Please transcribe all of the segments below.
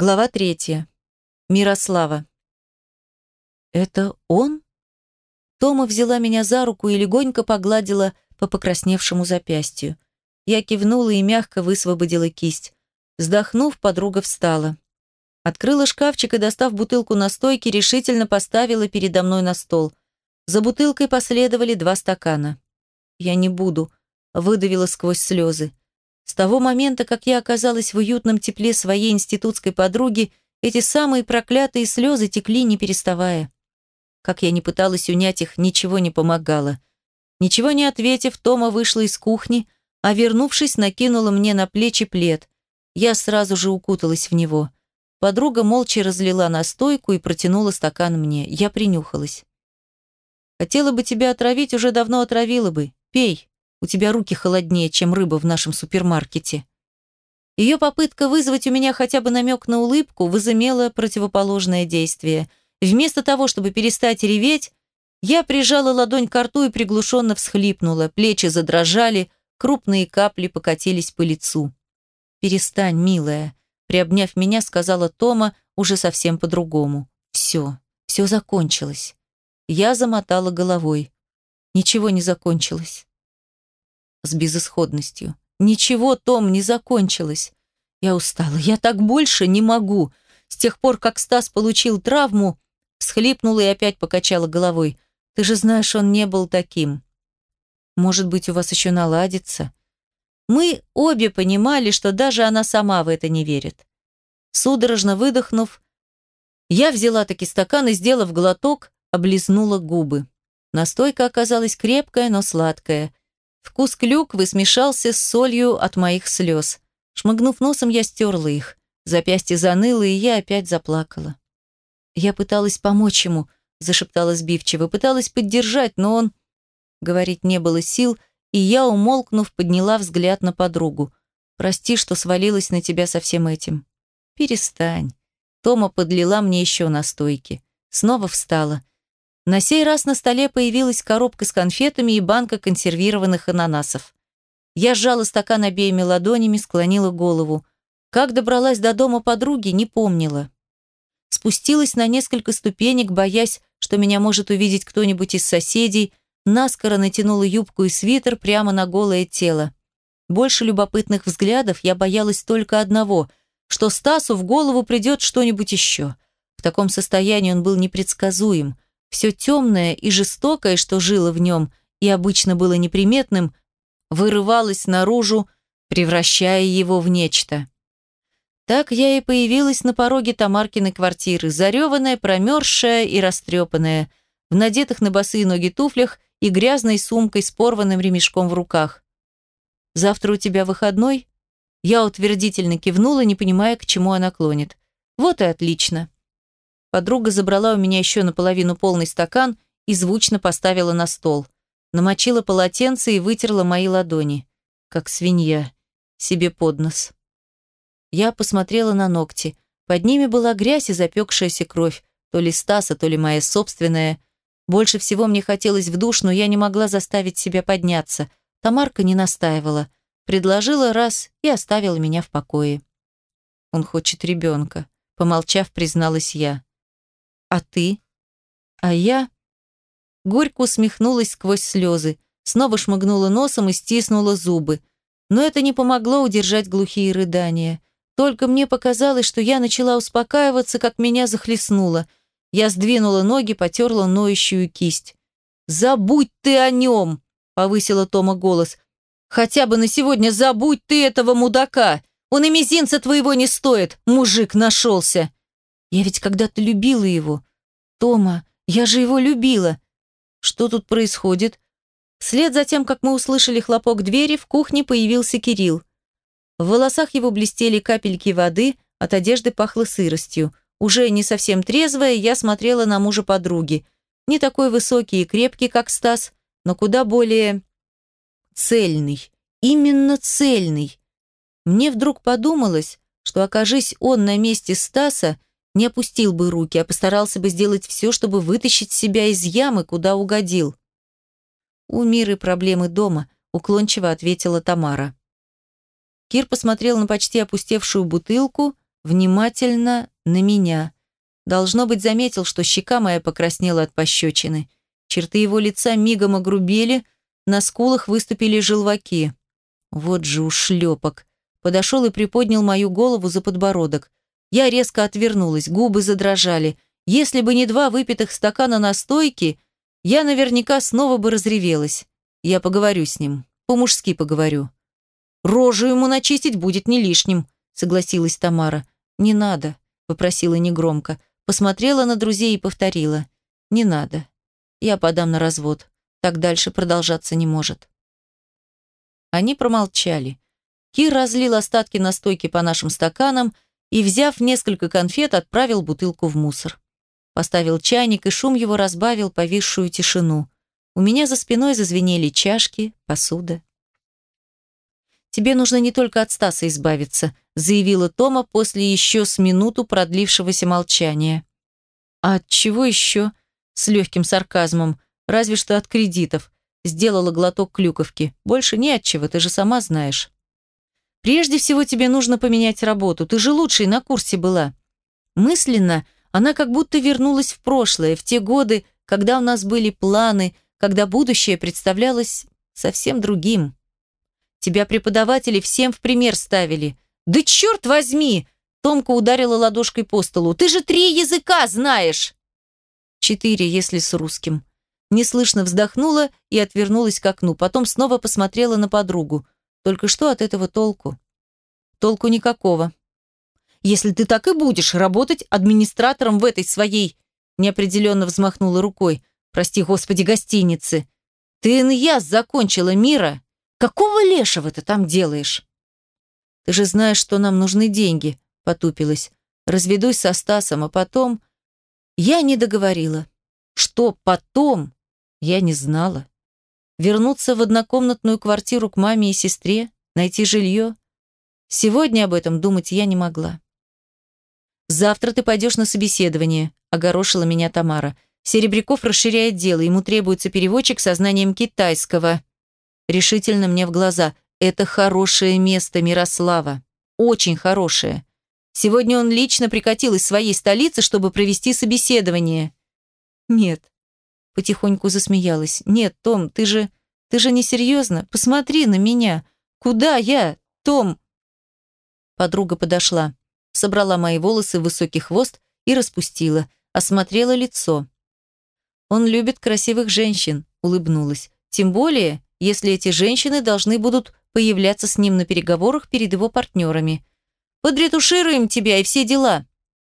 Глава третья. Мирослава. «Это он?» Тома взяла меня за руку и легонько погладила по покрасневшему запястью. Я кивнула и мягко высвободила кисть. Вздохнув, подруга встала. Открыла шкафчик и, достав бутылку настойки, решительно поставила передо мной на стол. За бутылкой последовали два стакана. «Я не буду», — выдавила сквозь слезы. С того момента, как я оказалась в уютном тепле своей институтской подруги, эти самые проклятые слезы текли, не переставая. Как я не пыталась унять их, ничего не помогало. Ничего не ответив, Тома вышла из кухни, а вернувшись, накинула мне на плечи плед. Я сразу же укуталась в него. Подруга молча разлила настойку и протянула стакан мне. Я принюхалась. «Хотела бы тебя отравить, уже давно отравила бы. Пей». У тебя руки холоднее, чем рыба в нашем супермаркете». Ее попытка вызвать у меня хотя бы намек на улыбку возымела противоположное действие. Вместо того, чтобы перестать реветь, я прижала ладонь к рту и приглушенно всхлипнула, плечи задрожали, крупные капли покатились по лицу. «Перестань, милая», — приобняв меня, сказала Тома уже совсем по-другому. «Все, все закончилось». Я замотала головой. Ничего не закончилось с безысходностью. Ничего, Том, не закончилось. Я устала, я так больше не могу. С тех пор, как Стас получил травму, всхлипнула и опять покачала головой. Ты же знаешь, он не был таким. Может быть, у вас еще наладится? Мы обе понимали, что даже она сама в это не верит. Судорожно выдохнув, я взяла таки стакан и, сделав глоток, облизнула губы. Настойка оказалась крепкая, но сладкая. Вкус клюквы смешался с солью от моих слез. Шмыгнув носом, я стерла их. Запястье заныло, и я опять заплакала. Я пыталась помочь ему, зашептала сбивчиво, пыталась поддержать, но он... Говорить не было сил, и я, умолкнув, подняла взгляд на подругу. «Прости, что свалилась на тебя со всем этим». «Перестань». Тома подлила мне еще настойки. Снова встала. На сей раз на столе появилась коробка с конфетами и банка консервированных ананасов. Я сжала стакан обеими ладонями, склонила голову. Как добралась до дома подруги, не помнила. Спустилась на несколько ступенек, боясь, что меня может увидеть кто-нибудь из соседей, наскоро натянула юбку и свитер прямо на голое тело. Больше любопытных взглядов я боялась только одного, что Стасу в голову придет что-нибудь еще. В таком состоянии он был непредсказуем – все темное и жестокое, что жило в нем и обычно было неприметным, вырывалось наружу, превращая его в нечто. Так я и появилась на пороге Тамаркиной квартиры, зареванная, промерзшая и растрепанная, в надетых на босые ноги туфлях и грязной сумкой с порванным ремешком в руках. «Завтра у тебя выходной?» Я утвердительно кивнула, не понимая, к чему она клонит. «Вот и отлично. Подруга забрала у меня еще наполовину полный стакан и звучно поставила на стол. Намочила полотенце и вытерла мои ладони. Как свинья. Себе под нос. Я посмотрела на ногти. Под ними была грязь и запекшаяся кровь. То ли Стаса, то ли моя собственная. Больше всего мне хотелось в душ, но я не могла заставить себя подняться. Тамарка не настаивала. Предложила раз и оставила меня в покое. Он хочет ребенка. Помолчав, призналась я. А ты? А я? Горько усмехнулась сквозь слезы, снова шмыгнула носом и стиснула зубы. Но это не помогло удержать глухие рыдания. Только мне показалось, что я начала успокаиваться, как меня захлестнуло. Я сдвинула ноги, потерла ноющую кисть. «Забудь ты о нем!» — повысила Тома голос. «Хотя бы на сегодня забудь ты этого мудака! Он и мизинца твоего не стоит, мужик нашелся!» Я ведь когда-то любила его. Тома, я же его любила. Что тут происходит? Вслед за тем, как мы услышали хлопок двери, в кухне появился Кирилл. В волосах его блестели капельки воды, от одежды пахло сыростью. Уже не совсем трезвая, я смотрела на мужа подруги. Не такой высокий и крепкий, как Стас, но куда более цельный. Именно цельный. Мне вдруг подумалось, что окажись он на месте Стаса, не опустил бы руки, а постарался бы сделать все, чтобы вытащить себя из ямы, куда угодил. «У Миры проблемы дома», — уклончиво ответила Тамара. Кир посмотрел на почти опустевшую бутылку, внимательно на меня. Должно быть, заметил, что щека моя покраснела от пощечины. Черты его лица мигом огрубели, на скулах выступили желваки. Вот же ушлепок. Подошел и приподнял мою голову за подбородок. Я резко отвернулась, губы задрожали. Если бы не два выпитых стакана настойки, я наверняка снова бы разревелась. Я поговорю с ним. По-мужски поговорю. Рожу ему начистить будет не лишним, согласилась Тамара. Не надо, попросила негромко. Посмотрела на друзей и повторила. Не надо. Я подам на развод. Так дальше продолжаться не может. Они промолчали. Кир разлил остатки настойки по нашим стаканам и, взяв несколько конфет, отправил бутылку в мусор. Поставил чайник, и шум его разбавил повисшую тишину. У меня за спиной зазвенели чашки, посуда. «Тебе нужно не только от Стаса избавиться», заявила Тома после еще с минуту продлившегося молчания. «А от чего еще?» С легким сарказмом. «Разве что от кредитов». Сделала глоток клюковки. «Больше не от чего, ты же сама знаешь». «Прежде всего тебе нужно поменять работу. Ты же лучшей на курсе была». Мысленно она как будто вернулась в прошлое, в те годы, когда у нас были планы, когда будущее представлялось совсем другим. Тебя преподаватели всем в пример ставили. Да черт возьми! Томка ударила ладошкой по столу. Ты же три языка знаешь! Четыре, если с русским. Неслышно вздохнула и отвернулась к окну, потом снова посмотрела на подругу. Только что от этого толку? Толку никакого. Если ты так и будешь работать администратором в этой своей, неопределенно взмахнула рукой, прости господи, гостинице. Ты НЯС закончила, Мира. Какого лешего ты там делаешь? Ты же знаешь, что нам нужны деньги, потупилась. Разведусь со Стасом, а потом... Я не договорила. Что потом? Я не знала. Вернуться в однокомнатную квартиру к маме и сестре? Найти жилье? Сегодня об этом думать я не могла. «Завтра ты пойдешь на собеседование», – огорошила меня Тамара. «Серебряков расширяет дело, ему требуется переводчик со знанием китайского». Решительно мне в глаза. «Это хорошее место, Мирослава. Очень хорошее. Сегодня он лично прикатил из своей столицы, чтобы провести собеседование». «Нет». Потихоньку засмеялась. «Нет, Том, ты же... Ты же не серьезно? Посмотри на меня. Куда я? Том...» Подруга подошла собрала мои волосы в высокий хвост и распустила, осмотрела лицо. «Он любит красивых женщин», — улыбнулась. «Тем более, если эти женщины должны будут появляться с ним на переговорах перед его партнерами. Подретушируем тебя и все дела».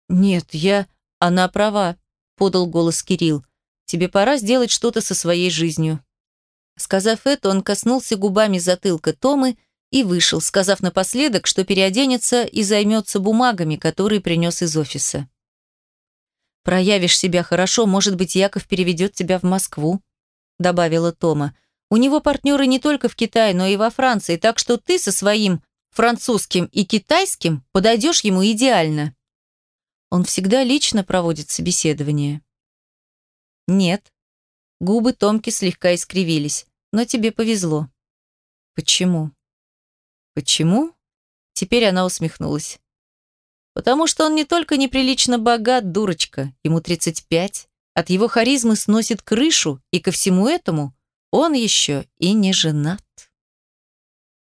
«Нет, я...» «Она права», — подал голос Кирилл. «Тебе пора сделать что-то со своей жизнью». Сказав это, он коснулся губами затылка Томы и вышел, сказав напоследок, что переоденется и займется бумагами, которые принес из офиса. «Проявишь себя хорошо, может быть, Яков переведет тебя в Москву», добавила Тома. «У него партнеры не только в Китае, но и во Франции, так что ты со своим французским и китайским подойдешь ему идеально». Он всегда лично проводит собеседование. «Нет». Губы Томки слегка искривились. «Но тебе повезло». «Почему?» Почему? Теперь она усмехнулась. Потому что он не только неприлично богат, дурочка, ему 35, от его харизмы сносит крышу, и ко всему этому он еще и не женат.